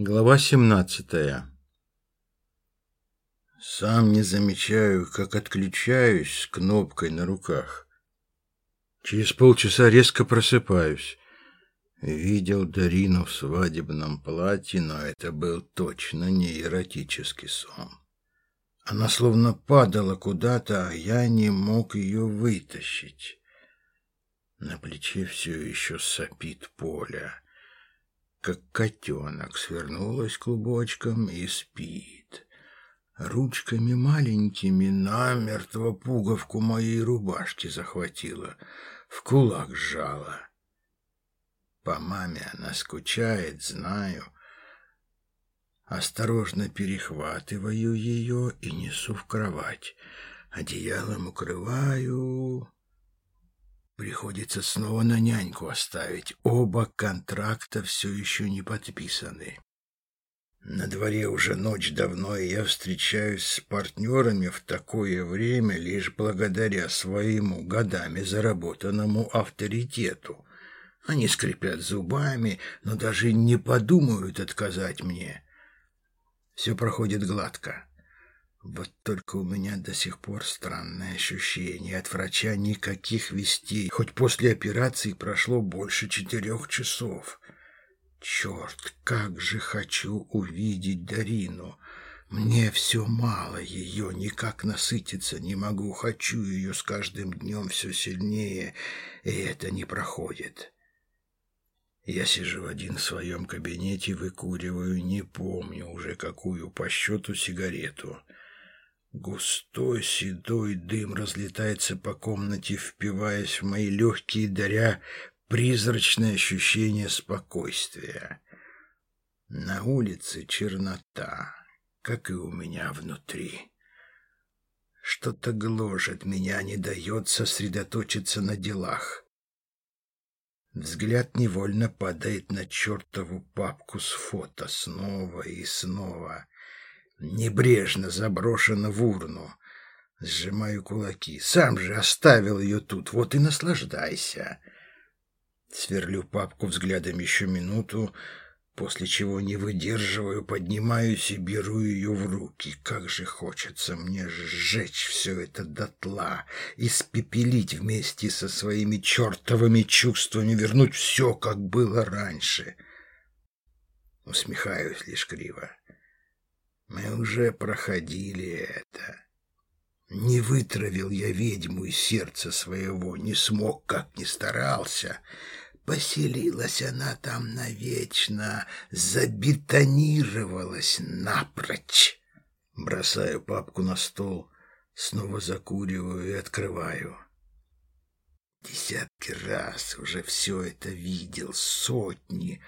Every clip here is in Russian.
Глава 17 Сам не замечаю, как отключаюсь с кнопкой на руках. Через полчаса резко просыпаюсь. Видел Дарину в свадебном платье, но это был точно не эротический сон. Она словно падала куда-то, а я не мог ее вытащить. На плече все еще сопит Поля как котенок, свернулась клубочком и спит. Ручками маленькими намертво пуговку моей рубашки захватила, в кулак сжала. По маме она скучает, знаю. Осторожно перехватываю ее и несу в кровать. Одеялом укрываю, Приходится снова на няньку оставить. Оба контракта все еще не подписаны. На дворе уже ночь давно, и я встречаюсь с партнерами в такое время лишь благодаря своему годами заработанному авторитету. Они скрипят зубами, но даже не подумают отказать мне. Все проходит гладко. Вот только у меня до сих пор странное ощущение. От врача никаких вестей. Хоть после операции прошло больше четырех часов. Черт, как же хочу увидеть Дарину. Мне все мало ее, никак насытиться не могу. Хочу ее с каждым днем все сильнее, и это не проходит. Я сижу один в своем кабинете, выкуриваю, не помню уже какую по счету сигарету. Густой седой дым разлетается по комнате, впиваясь в мои легкие, даря призрачное ощущение спокойствия. На улице чернота, как и у меня внутри. Что-то гложет меня, не дает сосредоточиться на делах. Взгляд невольно падает на чертову папку с фото снова и снова небрежно заброшена в урну. Сжимаю кулаки. Сам же оставил ее тут, вот и наслаждайся. Сверлю папку взглядом еще минуту, после чего не выдерживаю, поднимаюсь и беру ее в руки. Как же хочется мне сжечь все это дотла, испепелить вместе со своими чертовыми чувствами, вернуть все, как было раньше. Усмехаюсь лишь криво. Мы уже проходили это. Не вытравил я ведьму из сердца своего, не смог, как ни старался. Поселилась она там навечно, забетонировалась напрочь. Бросаю папку на стол, снова закуриваю и открываю. Десятки раз уже все это видел, сотни,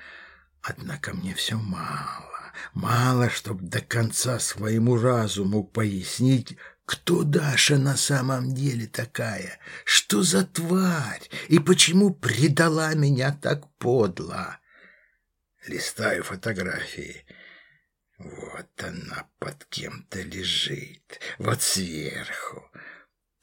однако мне все мало. Мало, чтоб до конца своему разуму пояснить, кто Даша на самом деле такая, что за тварь и почему предала меня так подло. Листаю фотографии. Вот она под кем-то лежит, вот сверху.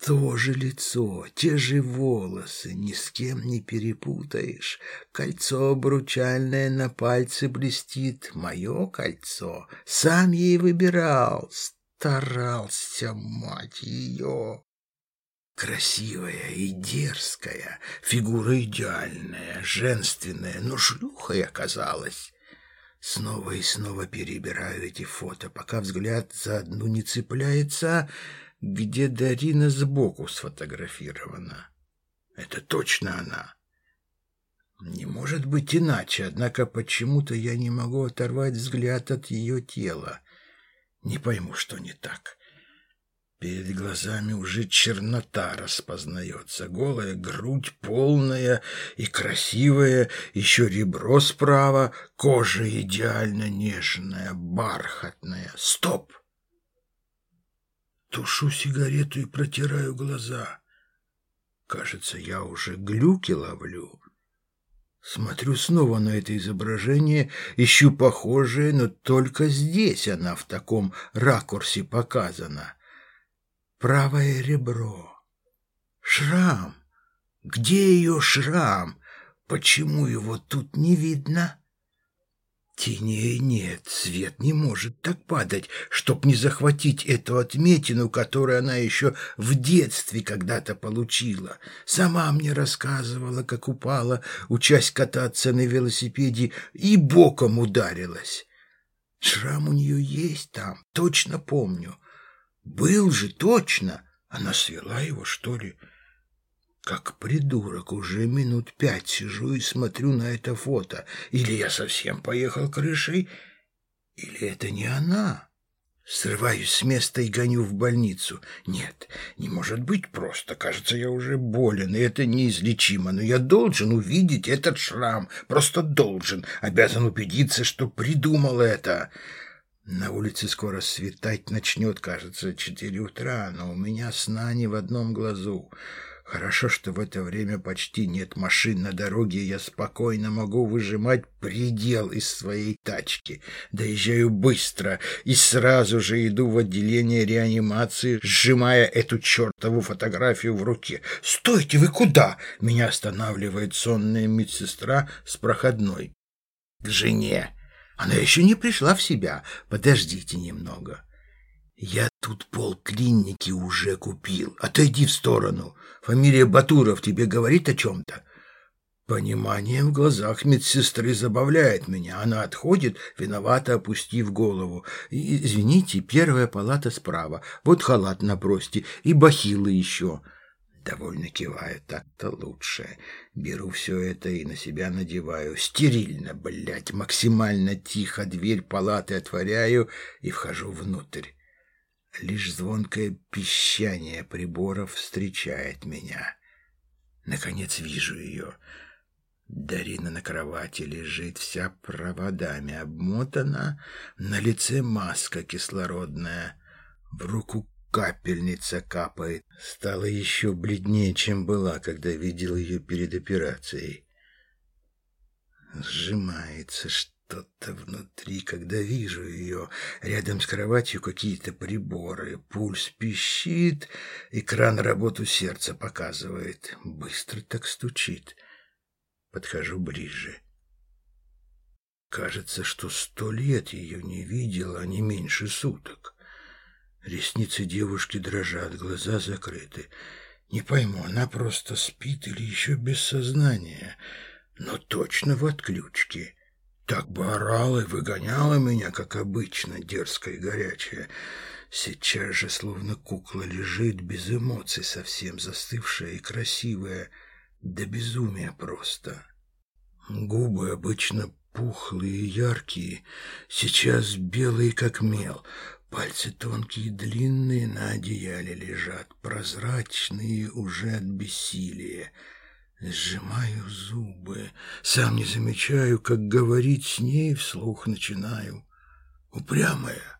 То же лицо, те же волосы, ни с кем не перепутаешь. Кольцо обручальное на пальце блестит, мое кольцо. Сам ей выбирал, старался, мать ее. Красивая и дерзкая, фигура идеальная, женственная, но шлюхой оказалась. Снова и снова перебираю эти фото, пока взгляд за одну не цепляется — где Дарина сбоку сфотографирована. Это точно она. Не может быть иначе, однако почему-то я не могу оторвать взгляд от ее тела. Не пойму, что не так. Перед глазами уже чернота распознается, голая грудь полная и красивая, еще ребро справа, кожа идеально нежная, бархатная. Стоп! Тушу сигарету и протираю глаза. Кажется, я уже глюки ловлю. Смотрю снова на это изображение, ищу похожее, но только здесь она в таком ракурсе показана. Правое ребро. Шрам. Где ее шрам? Почему его тут не видно? Синее нет, свет не может так падать, чтоб не захватить эту отметину, которую она еще в детстве когда-то получила. Сама мне рассказывала, как упала, учась кататься на велосипеде, и боком ударилась. Шрам у нее есть там, точно помню. Был же точно. Она свела его, что ли? Как придурок, уже минут пять сижу и смотрю на это фото. Или я совсем поехал крышей, или это не она. Срываюсь с места и гоню в больницу. Нет, не может быть просто. Кажется, я уже болен, и это неизлечимо. Но я должен увидеть этот шрам. Просто должен. Обязан убедиться, что придумал это. На улице скоро светать начнет, кажется, четыре утра, но у меня сна не в одном глазу. Хорошо, что в это время почти нет машин на дороге, и я спокойно могу выжимать предел из своей тачки. Доезжаю быстро и сразу же иду в отделение реанимации, сжимая эту чертову фотографию в руке. «Стойте, вы куда?» Меня останавливает сонная медсестра с проходной. «К жене. Она еще не пришла в себя. Подождите немного». «Я тут полклиники уже купил. Отойди в сторону. Фамилия Батуров тебе говорит о чем-то?» Понимание в глазах медсестры забавляет меня. Она отходит, виновато опустив голову. «Извините, первая палата справа. Вот халат набросьте. И бахилы еще». Довольно киваю, так-то лучше. Беру все это и на себя надеваю. Стерильно, блядь, максимально тихо дверь палаты отворяю и вхожу внутрь. Лишь звонкое пищание приборов встречает меня. Наконец вижу ее. Дарина на кровати лежит, вся проводами обмотана, на лице маска кислородная, в руку капельница капает. Стала еще бледнее, чем была, когда видел ее перед операцией. Сжимается, что что-то внутри, когда вижу ее. Рядом с кроватью какие-то приборы. Пульс пищит, экран работу сердца показывает. Быстро так стучит. Подхожу ближе. Кажется, что сто лет ее не видел, а не меньше суток. Ресницы девушки дрожат, глаза закрыты. Не пойму, она просто спит или еще без сознания, но точно в отключке. Так бы орала и выгоняла меня, как обычно, дерзкая и горячая. Сейчас же словно кукла лежит без эмоций, совсем застывшая и красивая, до безумия просто. Губы обычно пухлые и яркие, сейчас белые, как мел. Пальцы тонкие и длинные на одеяле лежат, прозрачные уже от бессилия. Сжимаю зубы, сам не замечаю, как говорить с ней вслух начинаю. Упрямая,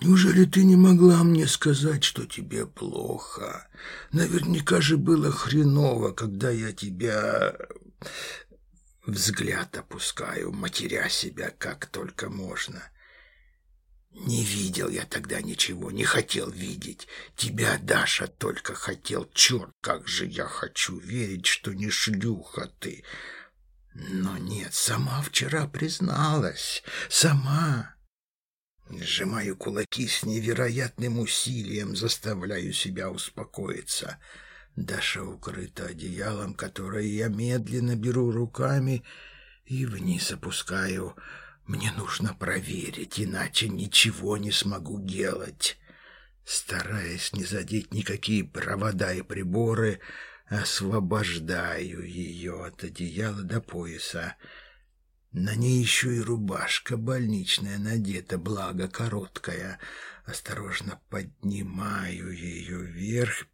неужели ты не могла мне сказать, что тебе плохо? Наверняка же было хреново, когда я тебя взгляд опускаю, матеря себя как только можно. Не видел я тогда ничего, не хотел видеть. Тебя, Даша, только хотел. Черт, как же я хочу верить, что не шлюха ты. Но нет, сама вчера призналась. Сама. Сжимаю кулаки с невероятным усилием, заставляю себя успокоиться. Даша укрыта одеялом, которое я медленно беру руками и вниз опускаю. Мне нужно проверить, иначе ничего не смогу делать. Стараясь не задеть никакие провода и приборы, освобождаю ее от одеяла до пояса. На ней еще и рубашка больничная надета, благо короткая. Осторожно поднимаю ее вверх,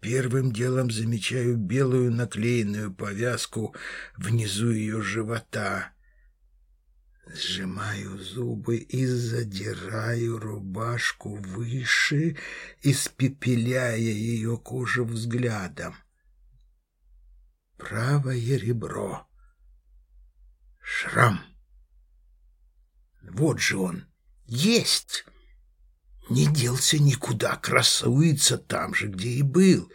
Первым делом замечаю белую наклеенную повязку внизу ее живота. Сжимаю зубы и задираю рубашку выше, испепеляя ее кожу взглядом. Правое ребро. Шрам. Вот же он. Есть! Не делся никуда, красуется там же, где и был.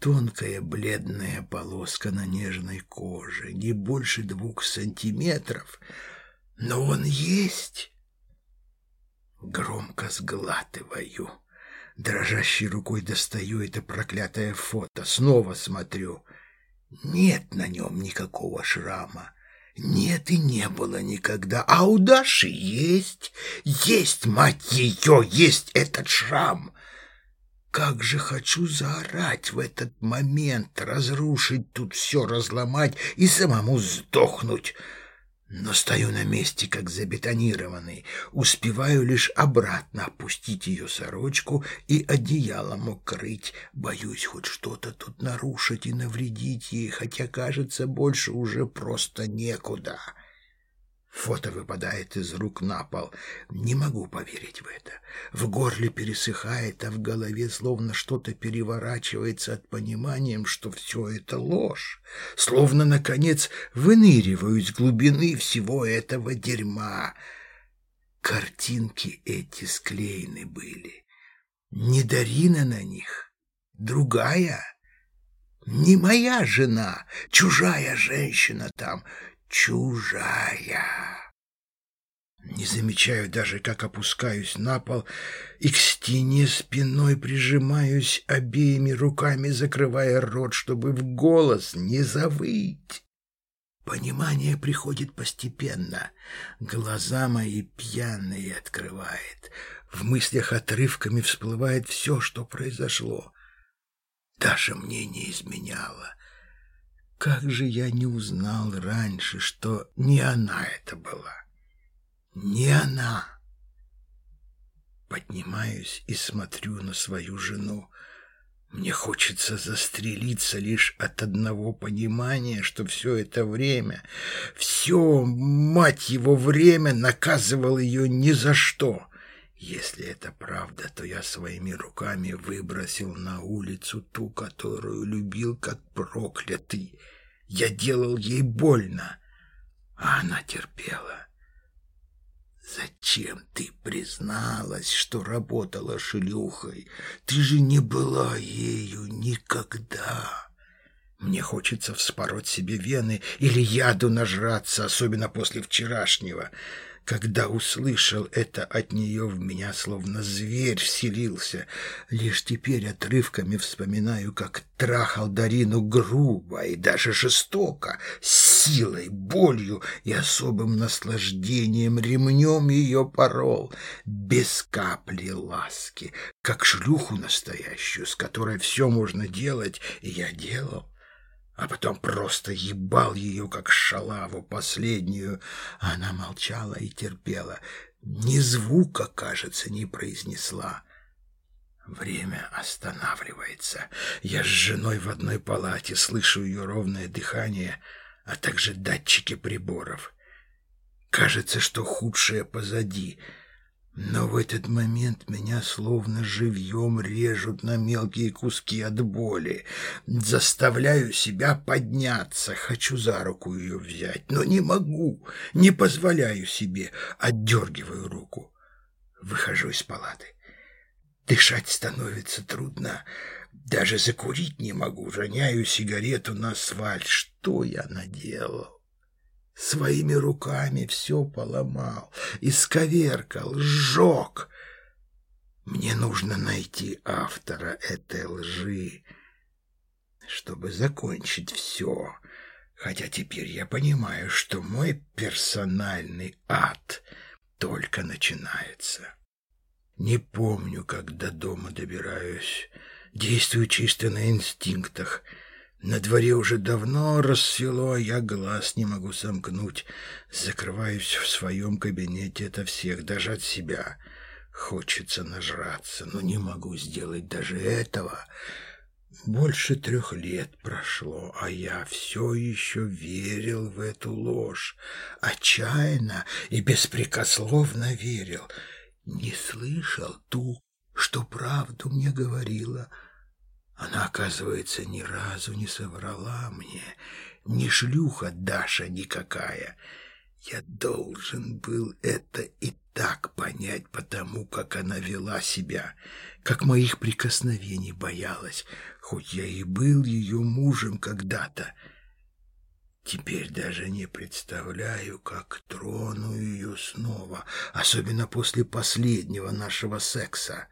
Тонкая бледная полоска на нежной коже, не больше двух сантиметров — но он есть. Громко сглатываю. Дрожащей рукой достаю это проклятое фото, снова смотрю. Нет на нем никакого шрама. Нет и не было никогда. А у Даши есть, есть, мать ее, есть этот шрам. Как же хочу заорать в этот момент, разрушить тут все, разломать и самому сдохнуть. Но стою на месте, как забетонированный, успеваю лишь обратно опустить ее сорочку и одеялом укрыть. Боюсь хоть что-то тут нарушить и навредить ей, хотя, кажется, больше уже просто некуда. Фото выпадает из рук на пол. Не могу поверить в это. В горле пересыхает, а в голове словно что-то переворачивается от понимания, что все это ложь. Словно, наконец, выныриваю из глубины всего этого дерьма. Картинки эти склеены были. Не Дарина на них, другая. Не моя жена, чужая женщина там — чужая. Не замечаю даже, как опускаюсь на пол и к стене спиной прижимаюсь обеими руками, закрывая рот, чтобы в голос не завыть. Понимание приходит постепенно. Глаза мои пьяные открывает. В мыслях отрывками всплывает все, что произошло. Даже мне не изменяло. Как же я не узнал раньше, что не она это была. Не она. Поднимаюсь и смотрю на свою жену. Мне хочется застрелиться лишь от одного понимания, что все это время, все, мать его, время наказывал ее ни за что. Если это правда, то я своими руками выбросил на улицу ту, которую любил как проклятый. Я делал ей больно, а она терпела. Зачем ты призналась, что работала шлюхой? Ты же не была ею никогда. Мне хочется вспороть себе вены или яду нажраться, особенно после вчерашнего. Когда услышал это от нее, в меня словно зверь вселился. Лишь теперь отрывками вспоминаю, как трахал Дарину грубо и даже жестоко, силой, болью и особым наслаждением ремнем ее порол, без капли ласки, как шлюху настоящую, с которой все можно делать, и я делал а потом просто ебал ее, как шалаву последнюю. Она молчала и терпела. Ни звука, кажется, не произнесла. Время останавливается. Я с женой в одной палате, слышу ее ровное дыхание, а также датчики приборов. Кажется, что худшее позади — но в этот момент меня словно живьем режут на мелкие куски от боли. Заставляю себя подняться, хочу за руку ее взять, но не могу, не позволяю себе, отдергиваю руку. Выхожу из палаты. Дышать становится трудно, даже закурить не могу, роняю сигарету на асфальт. Что я наделал? Своими руками все поломал, исковеркал, сжег. Мне нужно найти автора этой лжи, чтобы закончить все. Хотя теперь я понимаю, что мой персональный ад только начинается. Не помню, как до дома добираюсь. Действую чисто на инстинктах — на дворе уже давно рассвело, а я глаз не могу сомкнуть. Закрываюсь в своем кабинете от всех, даже от себя. Хочется нажраться, но не могу сделать даже этого. Больше трех лет прошло, а я все еще верил в эту ложь. Отчаянно и беспрекословно верил. Не слышал ту, что правду мне говорила — она, оказывается, ни разу не соврала мне. Не шлюха Даша никакая. Я должен был это и так понять, потому как она вела себя, как моих прикосновений боялась, хоть я и был ее мужем когда-то. Теперь даже не представляю, как трону ее снова, особенно после последнего нашего секса.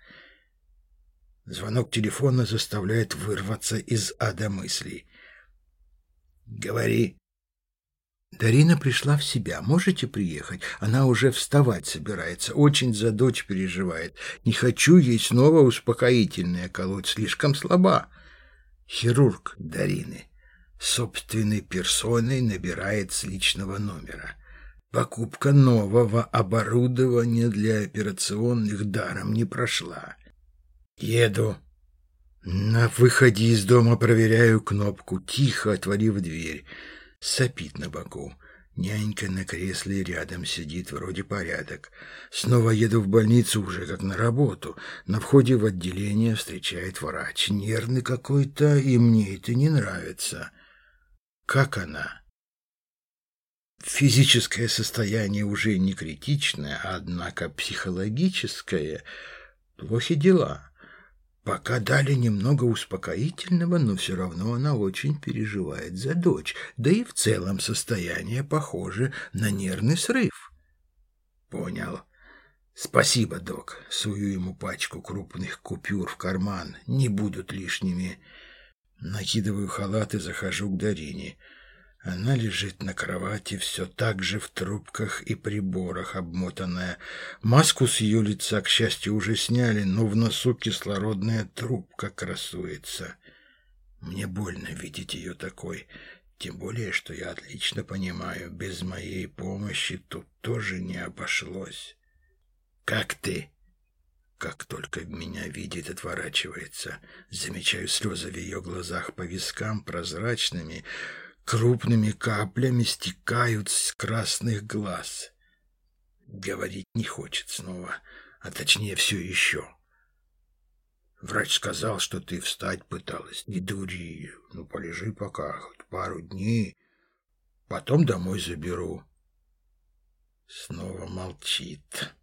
Звонок телефона заставляет вырваться из ада мыслей. «Говори». Дарина пришла в себя. Можете приехать? Она уже вставать собирается. Очень за дочь переживает. Не хочу ей снова успокоительное колоть. Слишком слаба. Хирург Дарины собственной персоной набирает с личного номера. Покупка нового оборудования для операционных даром не прошла. Еду. На выходе из дома проверяю кнопку, тихо отворив дверь. Сопит на боку. Нянька на кресле рядом сидит, вроде порядок. Снова еду в больницу уже как на работу. На входе в отделение встречает врач. Нервный какой-то, и мне это не нравится. Как она? Физическое состояние уже не критичное, однако психологическое. Плохи дела. Пока дали немного успокоительного, но все равно она очень переживает за дочь, да и в целом состояние похоже на нервный срыв. Понял. Спасибо, док. Сую ему пачку крупных купюр в карман. Не будут лишними. Накидываю халат и захожу к Дарине. Она лежит на кровати, все так же в трубках и приборах обмотанная. Маску с ее лица, к счастью, уже сняли, но в носу кислородная трубка красуется. Мне больно видеть ее такой, тем более, что я отлично понимаю, без моей помощи тут тоже не обошлось. «Как ты?» Как только меня видит, отворачивается. Замечаю слезы в ее глазах по вискам прозрачными, крупными каплями стекают с красных глаз. Говорить не хочет снова, а точнее все еще. Врач сказал, что ты встать пыталась. Не дури, ну полежи пока, хоть пару дней, потом домой заберу. Снова молчит.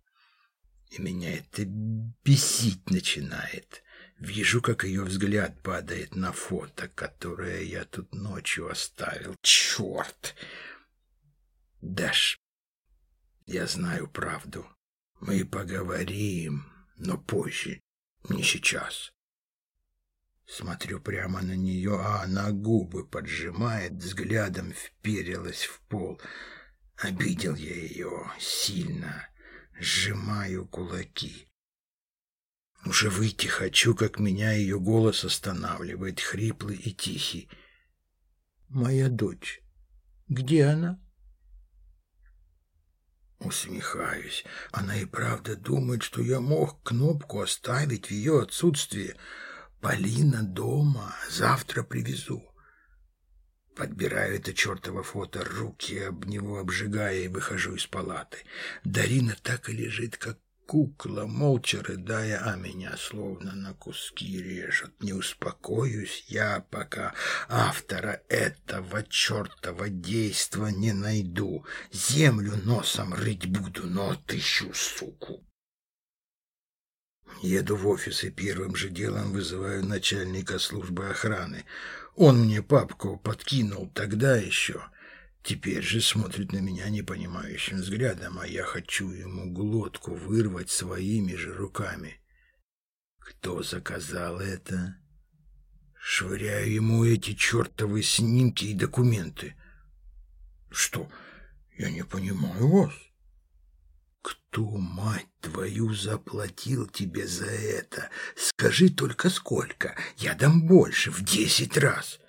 И меня это бесить начинает. Вижу, как ее взгляд падает на фото, которое я тут ночью оставил. Черт! Даш, я знаю правду. Мы поговорим, но позже, не сейчас. Смотрю прямо на нее, а она губы поджимает, взглядом вперилась в пол. Обидел я ее сильно сжимаю кулаки. Уже выйти хочу, как меня ее голос останавливает, хриплый и тихий. «Моя дочь. Где она?» Усмехаюсь. Она и правда думает, что я мог кнопку оставить в ее отсутствие. Полина дома. Завтра привезу. Подбираю это чертово фото, руки об него обжигая, и выхожу из палаты. Дарина так и лежит, как кукла, молча рыдая, а меня словно на куски режет. Не успокоюсь я, пока автора этого чертова действа не найду. Землю носом рыть буду, но отыщу суку. Еду в офис и первым же делом вызываю начальника службы охраны. Он мне папку подкинул тогда еще. Теперь же смотрит на меня непонимающим взглядом, а я хочу ему глотку вырвать своими же руками. Кто заказал это? Швыряю ему эти чертовы снимки и документы. Что? Я не понимаю вас. Кто, мать твою, заплатил тебе за это? Скажи только сколько. Я дам больше, в десять раз.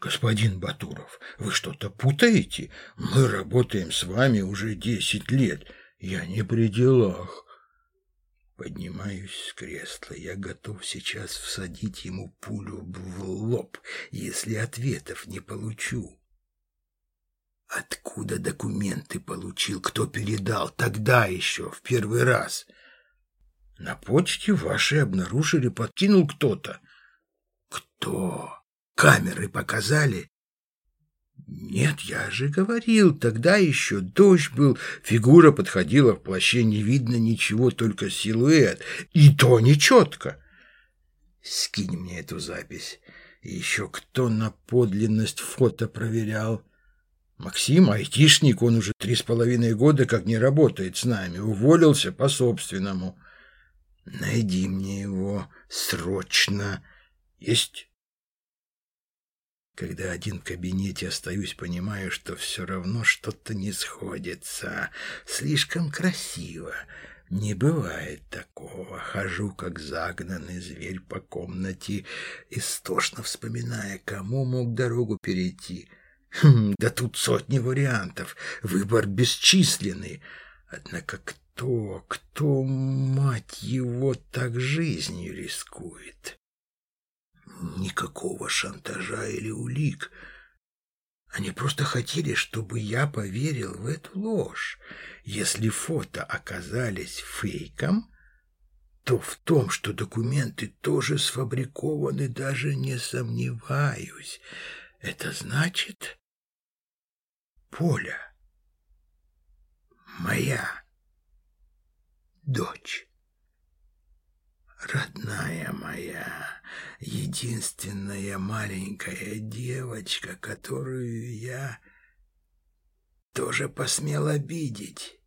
Господин Батуров, вы что-то путаете? Мы работаем с вами уже десять лет. Я не при делах. Поднимаюсь с кресла. Я готов сейчас всадить ему пулю в лоб, если ответов не получу. Откуда документы получил? Кто передал? Тогда еще, в первый раз. На почте ваши обнаружили, подкинул кто-то. Кто? Камеры показали? Нет, я же говорил, тогда еще дождь был, фигура подходила в плаще, не видно ничего, только силуэт, и то нечетко. Скинь мне эту запись. Еще кто на подлинность фото проверял? Максим, айтишник, он уже три с половиной года как не работает с нами, уволился по-собственному. Найди мне его срочно. Есть? Когда один в кабинете остаюсь, понимаю, что все равно что-то не сходится. Слишком красиво. Не бывает такого. Хожу, как загнанный зверь по комнате, истошно вспоминая, кому мог дорогу перейти. Хм, да тут сотни вариантов, выбор бесчисленный. Однако кто, кто, мать его, так жизнью рискует? Никакого шантажа или улик. Они просто хотели, чтобы я поверил в эту ложь. Если фото оказались фейком, то в том, что документы тоже сфабрикованы, даже не сомневаюсь. Это значит... Поля. Моя дочь. Родная моя, единственная маленькая девочка, которую я тоже посмел обидеть.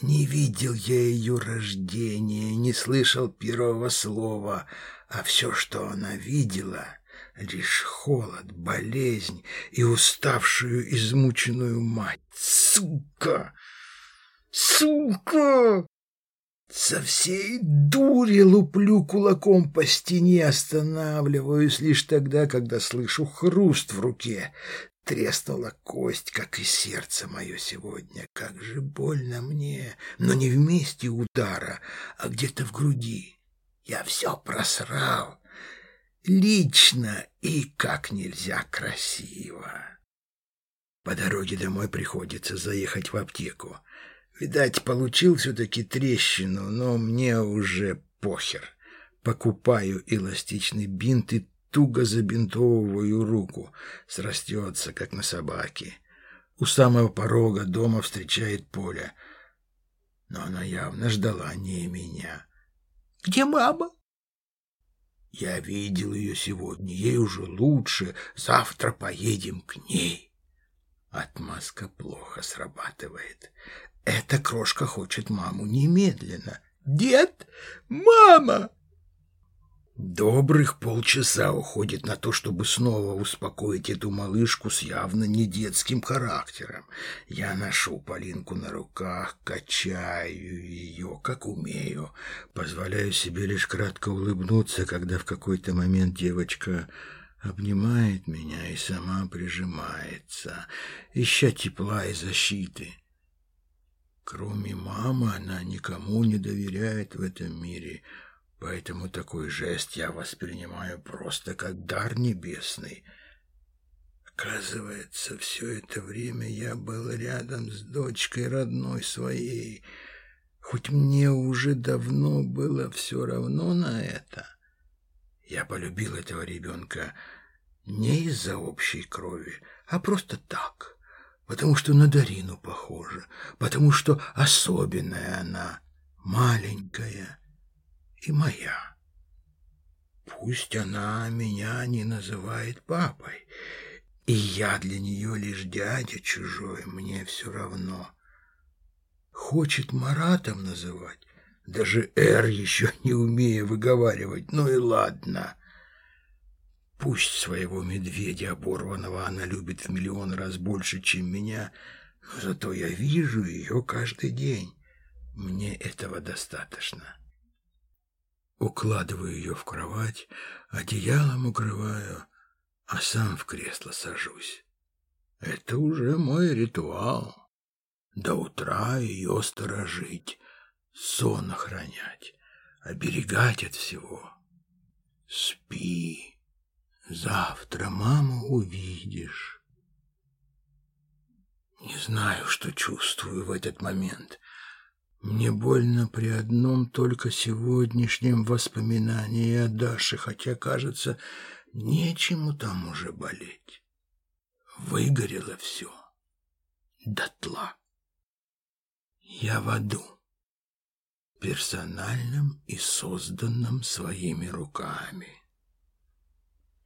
Не видел я ее рождения, не слышал первого слова, а все, что она видела, лишь холод, болезнь и уставшую, измученную мать. Сука! Сука! Со всей дури луплю кулаком по стене, останавливаюсь лишь тогда, когда слышу хруст в руке. Треснула кость, как и сердце мое сегодня. Как же больно мне, но не в месте удара, а где-то в груди. Я все просрал. Лично и как нельзя красиво. По дороге домой приходится заехать в аптеку. Видать, получил все-таки трещину, но мне уже похер. Покупаю эластичный бинт и туго забинтовываю руку. Срастется, как на собаке. У самого порога дома встречает Поля. Но она явно ждала не меня. «Где мама?» «Я видел ее сегодня. Ей уже лучше. Завтра поедем к ней». Отмазка плохо срабатывает. Эта крошка хочет маму немедленно. «Дед! Мама!» Добрых полчаса уходит на то, чтобы снова успокоить эту малышку с явно не детским характером. Я ношу Полинку на руках, качаю ее, как умею. Позволяю себе лишь кратко улыбнуться, когда в какой-то момент девочка обнимает меня и сама прижимается, ища тепла и защиты. Кроме мамы она никому не доверяет в этом мире, поэтому такой жест я воспринимаю просто как дар небесный. Оказывается, все это время я был рядом с дочкой родной своей, хоть мне уже давно было все равно на это. Я полюбил этого ребенка не из-за общей крови, а просто так — потому что на Дарину похожа, потому что особенная она, маленькая и моя. Пусть она меня не называет папой, и я для нее лишь дядя чужой, мне все равно. Хочет Маратом называть, даже «Р» еще не умея выговаривать, ну и ладно. Пусть своего медведя оборванного она любит в миллион раз больше, чем меня, но зато я вижу ее каждый день. Мне этого достаточно. Укладываю ее в кровать, одеялом укрываю, а сам в кресло сажусь. Это уже мой ритуал. До утра ее сторожить, сон охранять, оберегать от всего. Спи. Завтра маму увидишь. Не знаю, что чувствую в этот момент. Мне больно при одном только сегодняшнем воспоминании о Даше, хотя, кажется, нечему там уже болеть. Выгорело все дотла. Я в аду, персональном и созданном своими руками.